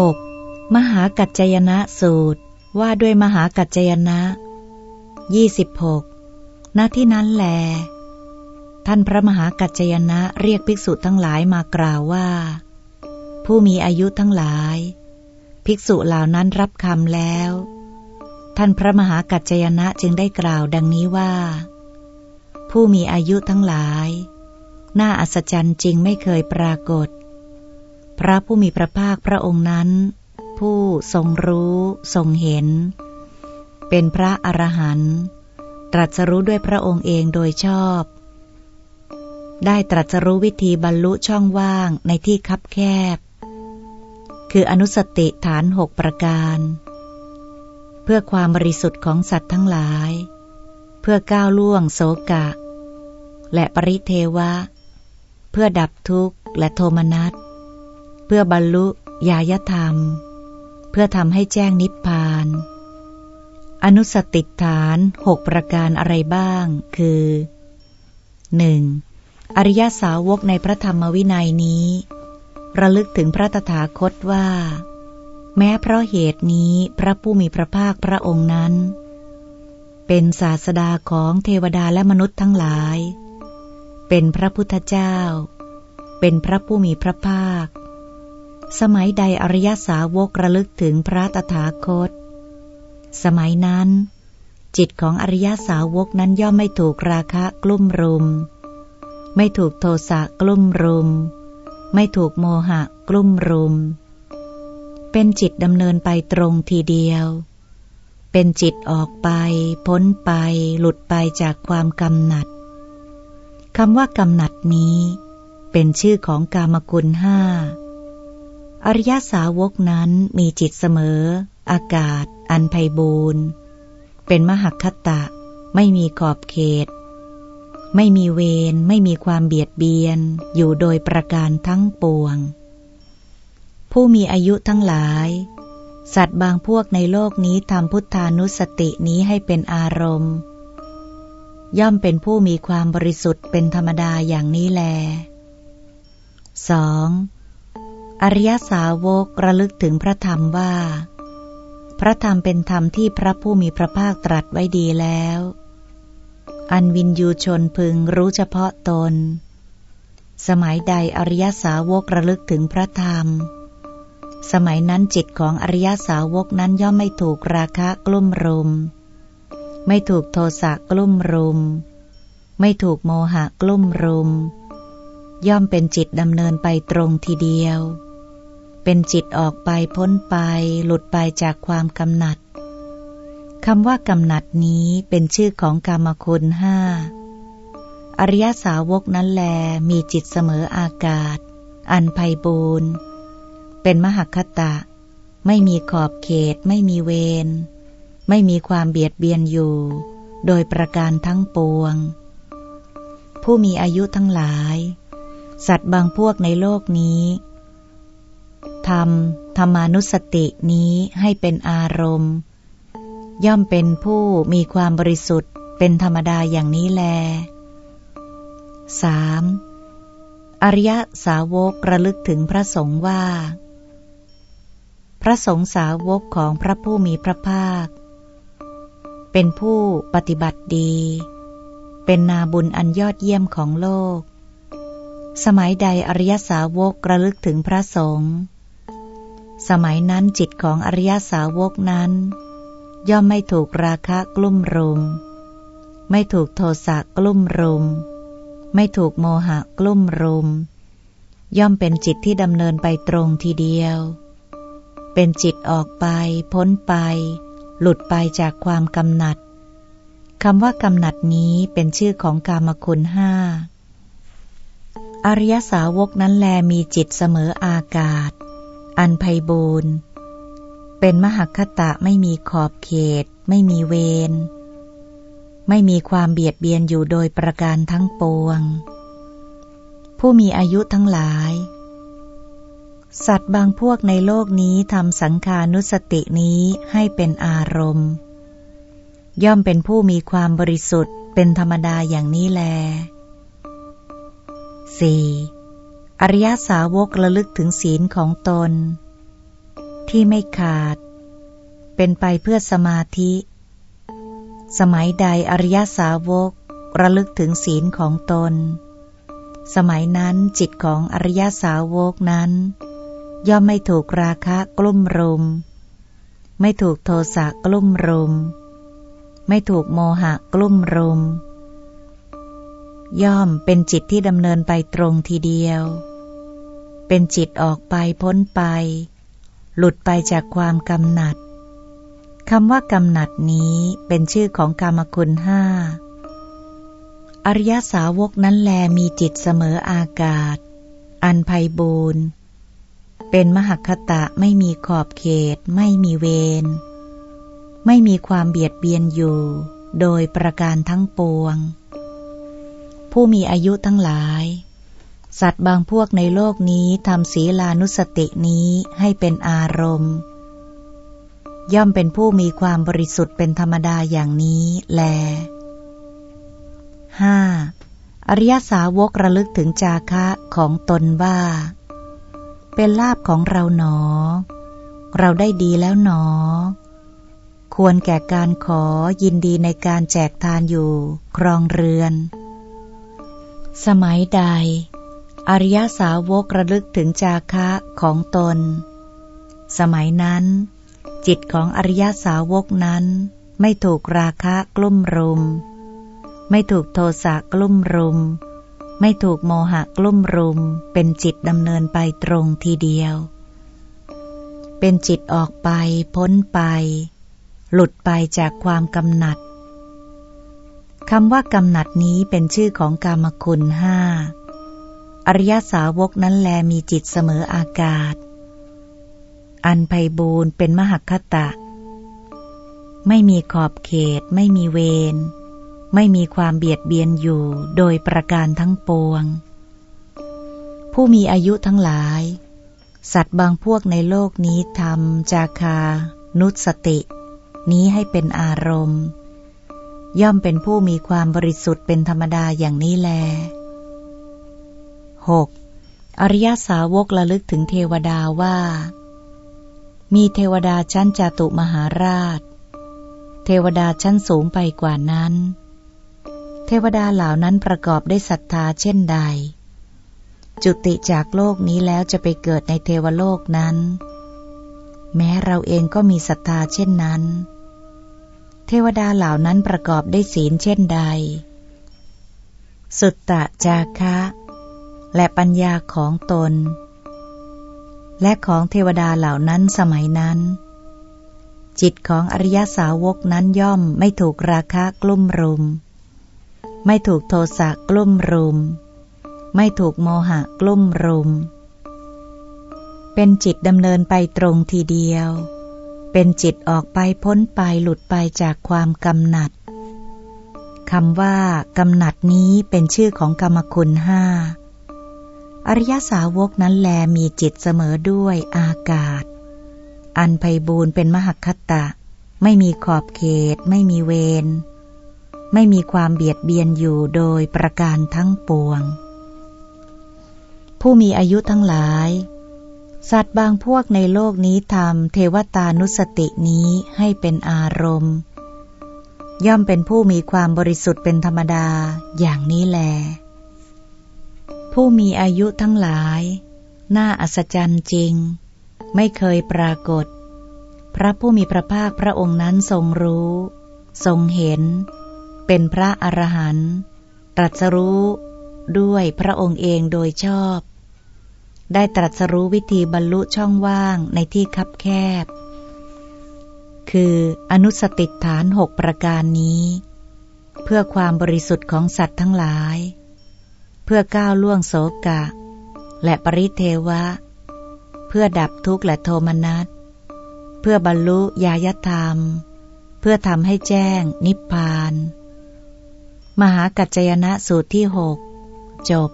6. มหากัจจยนะสูตร ว่าด้วยมหากัจจยนะ 26. ณที่นั้นแล ท่านพระมหากัจจยนะเรียกภิกษุทั้งหลายมากล่าวว่า ผู้มีอายุทั้งหลาย ภิกษุเหล่านั้นรับคำแล้ว ท่านพระมหากัจจยนะจึงได้กล่าวดังนี้ว่า ผู้มีอายุทั้งหลาย น่าอัศจรรย์จริงไม่เคยปรากฏ พระผู้มีพระภาคพระองค์นั้น ผู้ทรงรู้ทรงเห็น เป็นพระอรหันต์ตรัสรู้ด้วยพระองค์เองโดยชอบ ได้ตรัสรู้วิธีบรรลุช่องว่างในที่คับแคบ คืออนุสติฐานหกประการ เพื่อความบริสุทธิ์ของสัตว์ทั้งหลาย เพื่อก้าวล่วงโสกะ และปริเทวะ เพื่อดับทุกข์และโทมนัส เพื่อบรรลุญายธรรม เพื่อทำให้แจ้งนิพพาน อนุสติฐานหกประการอะไรบ้าง คือ 1. อริยสาวกในพระธรรมวินัยนี้ ระลึกถึงพระตถาคตว่า แม้เพราะเหตุนี้พระผู้มีพระภาคพระองค์นั้น เป็นศาสดาของเทวดาและมนุษย์ทั้งหลาย เป็นพระพุทธเจ้า เป็นพระผู้มีพระภาค สมัยใดอริยสาวกระลึกถึงพระตถาคต สมัยนั้น จิตของอริยสาวกนั้นย่อมไม่ถูกราคะกลุ่มรุม ไม่ถูกโทสะกลุ่มรุม ไม่ถูกโมหะกลุ่มรุม เป็นจิตดำเนินไปตรงทีเดียว เป็นจิตออกไป พ้นไป หลุดไปจากความกำหนัดคำว่ากำหนัดนี้ เป็นชื่อของกามกุลห้า อริยสาวกนั้นมีจิตเสมอ อากาศ อันไพบูรณ์เป็นมหคตะ ไม่มีขอบเขต ไม่มีเวรไม่มีความเบียดเบียน อยู่โดยประการทั้งปวง ผู้มีอายุทั้งหลาย สัตว์บางพวกในโลกนี้ทำพุทธานุสตินี้ให้เป็นอารมณ์ ย่อมเป็นผู้มีความบริสุทธิ์เป็นธรรมดาอย่างนี้แล 2. อ อริยสาวกระลึกถึงพระธรรมว่า พระธรรมเป็นธรรมที่พระผู้มีพระภาคตรัสไว้ดีแล้ว อันวินยูชนพึงรู้เฉพาะตน สมัยใดอริยสาวกระลึกถึงพระธรรม สมัยนั้นจิตของอริยสาวกนั้นย่อมไม่ถูกราคะกลุ่มรุม ไม่ถูกโทสะกลุ่มรุม ไม่ถูกโมหะกลุ่มรุมย่อมเป็นจิตดำเนินไปตรงทีเดียว เป็นจิตออกไปพ้นไป หลุดไปจากความกำหนัดคำว่ากำหนัดนี้เป็นชื่อของกรรมคุณห้า อริยสาวกนั้นแลมีจิตเสมออากาศ อันไพบูรณ์ เป็นมหคตะ ไม่มีขอบเขต ไม่มีเวร ไม่มีความเบียดเบียนอยู่ โดยประการทั้งปวง ผู้มีอายุทั้งหลาย สัตว์บางพวกในโลกนี้ ทำธรรมานุสตินี้ให้เป็นอารมณ์ ย่อมเป็นผู้มีความบริสุทธิ์เป็นธรรมดาอย่างนี้แล 3. อริยสาวกระลึกถึงพระสงฆ์ว่า พระสงฆ์สาวกของพระผู้มีพระภาค เป็นผู้ปฏิบัติดี เป็นนาบุญอันยอดเยี่ยมของโลก สมัยใดอริยสาวกระลึกถึงพระสงฆ์ สมัยนั้นจิตของอริยสาวกนั้น ย่อมไม่ถูกราคะกลุ่มรุม ไม่ถูกโทสะกลุ่มรุม ไม่ถูกโมหะกลุ่มรุม ย่อมเป็นจิตที่ดำเนินไปตรงทีเดียว เป็นจิตออกไป พ้นไป หลุดไปจากความกำหนัดคำว่ากำหนัดนี้เป็นชื่อของกามคุณห้าอริยสาวกนั้นแลมีจิตเสมออากาศ อันไพบูรณ์เป็นมหคตะไม่มีขอบเขต ไม่มีเวร ไม่มีความเบียดเบียนอยู่โดยประการทั้งปวง ผู้มีอายุทั้งหลาย สัตว์บางพวกในโลกนี้ทำสังขานุสตินี้ให้เป็นอารมณ์ ย่อมเป็นผู้มีความบริสุทธิ์เป็นธรรมดาอย่างนี้แล 4. อริยสาวกระลึกถึงศีลของตน ที่ไม่ขาด เป็นไปเพื่อสมาธิ สมัยใดอริยสาวกระลึกถึงศีลของตน สมัยนั้นจิตของอริยสาวกนั้น ย่อมไม่ถูกราคะกลุ่มรุม ไม่ถูกโทสะกลุ่มรุม ไม่ถูกโมหะกลุ่มรุมย่อมเป็นจิตที่ดำเนินไปตรงทีเดียว เป็นจิตออกไปพ้นไป หลุดไปจากความกำหนัดคำว่ากำหนัดนี้เป็นชื่อของกรรมคุณห้าอริยสาวกนั้นแลมีจิตเสมออากาศ อันไพบูรณ์เป็นมหคตะไม่มีขอบเขต ไม่มีเวร ไม่มีความเบียดเบียนอยู่ โดยประการทั้งปวง ผู้มีอายุทั้งหลาย สัตว์บางพวกในโลกนี้ทำศีลานุสตินี้ให้เป็นอารมณ์ ย่อมเป็นผู้มีความบริสุทธิ์เป็นธรรมดาอย่างนี้แล 5. อริยสาวกระลึกถึงจาคะของตนว่า เป็นลาบของเราหนอ เราได้ดีแล้วหนอ ควรแก่การขอยินดีในการแจกทานอยู่ ครองเรือน สมัยใด อริยสาวกระลึกถึงจาคะของตน สมัยนั้น จิตของอริยสาวกนั้น ไม่ถูกราคะกลุ่มรุม ไม่ถูกโทสะกลุ่มรุม ไม่ถูกโมหะกลุ่มรุม เป็นจิตดำเนินไปตรงทีเดียว เป็นจิตออกไปพ้นไป หลุดไปจากความกำหนัดคำว่ากำหนัดนี้เป็นชื่อของกามคุณห้า อริยสาวกนั้นแลมีจิตเสมออากาศ อันไพบูรณ์เป็นมหคตะ ไม่มีขอบเขต ไม่มีเวร ไม่มีความเบียดเบียนอยู่โดยประการทั้งปวง ผู้มีอายุทั้งหลาย สัตว์บางพวกในโลกนี้ทำจาคา นุสติ นี้ให้เป็นอารมณ์ ย่อมเป็นผู้มีความบริสุทธิ์เป็นธรรมดาอย่างนี้แล 6. อริยสาวกระลึกถึงเทวดาว่า มีเทวดาชั้นจตุมหาราช เทวดาชั้นสูงไปกว่านั้น เทวดาเหล่านั้นประกอบได้ศรัทธาเช่นใด จุติจากโลกนี้แล้วจะไปเกิดในเทวโลกนั้น แม้เราเองก็มีศรัทธาเช่นนั้น เทวดาเหล่านั้นประกอบได้ศีลเช่นใด สุตตะจาคะ และปัญญาของตน และของเทวดาเหล่านั้นสมัยนั้น จิตของอริยสาวกนั้นย่อมไม่ถูกราคะกลุ่มรุม ไม่ถูกโทสะกลุ่มรุม ไม่ถูกโมหะกลุ่มรุม เป็นจิตดำเนินไปตรงทีเดียว เป็นจิตออกไปพ้นไปหลุดไปจากความกำหนัดคำว่ากำหนัดนี้เป็นชื่อของกรรมคุณห้า อริยสาวกนั้นแลมีจิตเสมอด้วยอากาศ อันไพบูรเป็นมหคัตะ ไม่มีขอบเขต ไม่มีเวร ไม่มีความเบียดเบียนอยู่โดยประการทั้งปวง ผู้มีอายุทั้งหลาย สัตว์บางพวกในโลกนี้ทำเทวตานุสตินี้ให้เป็นอารมณ์ ย่อมเป็นผู้มีความบริสุทธิ์เป็นธรรมดาอย่างนี้แล ผู้มีอายุทั้งหลาย น่าอัศจรรย์จริง ไม่เคยปรากฏ พระผู้มีพระภาคพระองค์นั้นทรงรู้ ทรงเห็น เป็นพระอรหันต์ตรัสรู้ ด้วยพระองค์เองโดยชอบ ได้ตรัสรู้วิธีบรรลุช่องว่างในที่คับแคบ คืออนุสติฐานหกประการนี้ เพื่อความบริสุทธิ์ของสัตว์ทั้งหลาย เพื่อก้าวล่วงโสกะ และปริเทวะ เพื่อดับทุกข์และโทมนัส เพื่อบรรลุญาญธรรม เพื่อทำให้แจ้งนิพพาน มหากัจจยนะสูตรที่หกจบ